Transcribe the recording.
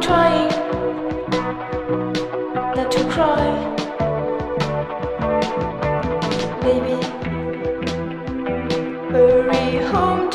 trying not to cry, baby. Hurry home